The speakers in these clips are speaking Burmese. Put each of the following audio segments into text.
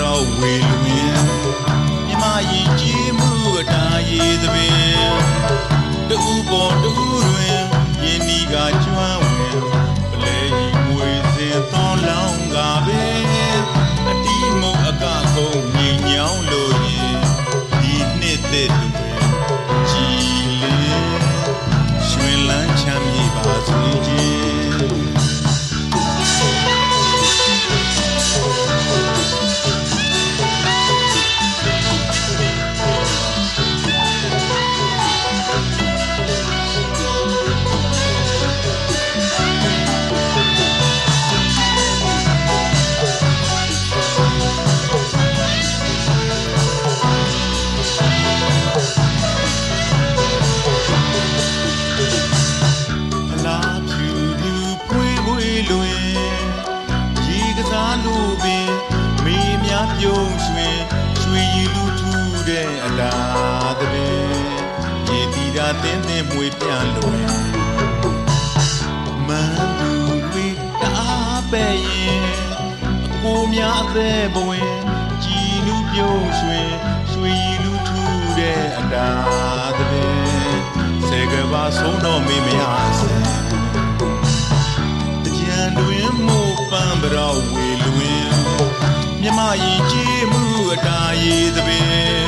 တော်ဝေလွင်မြမရင်ကြီးမှုအတားရည်သပ ည်လူထူတဲ့အတာသပင်ရေတီတာတင်းတင်းမွေပြန်လွင်မန်သူတွေတအားပဲ့ရင်အကိုများအသက်ဘဝင်ကြည်လူပြုံးရွှင်ရွှေရည်လူထူတဲ့အတာသပင်စေကဘာဆုံးတော့မေးမရစဲကြံတွင်မို့ပန်းပရောဝေလွင်မြမရင်ကြည်မှု အတာရည်သပင်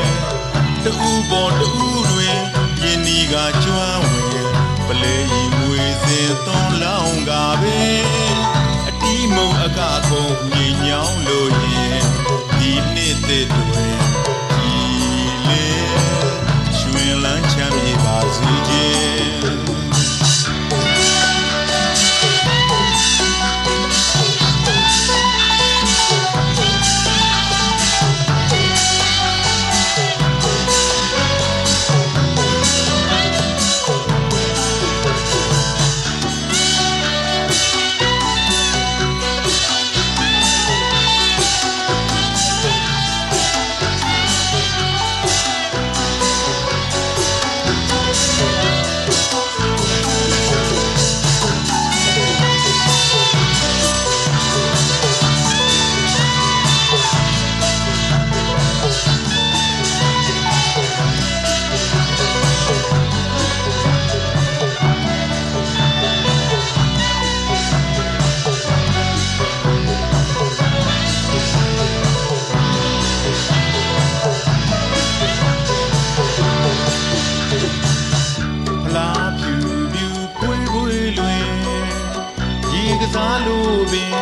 လို့ပင်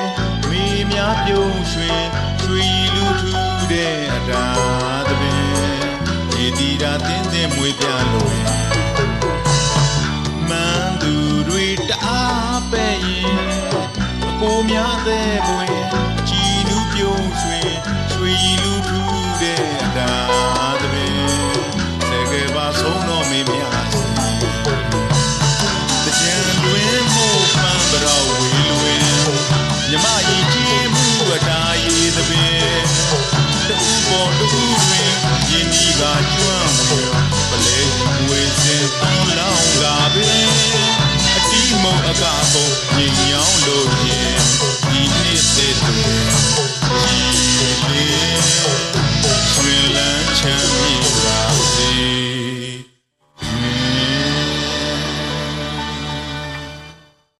မေးများပြုံးရွှင်ရွှေလူထူတဲ့အတာသပင်ဒီတီတာတင်းတင်းမွေပြလို့မန်သူတွေတအားပဲ့ရင်အကိုများသေးပွင်ကြည်နူးပြုံးရွှင်ရွှေလူထူတဲ့အတာ တော်တူတွင်ယင်းဒီကကျွမ်းဝယ်ပလဲငွေစင်သွန်လောင်းကပင်အတီးမုံအကပုံညင်ညောင်းလို့ရင်ဒီနေ့စစ်တွေ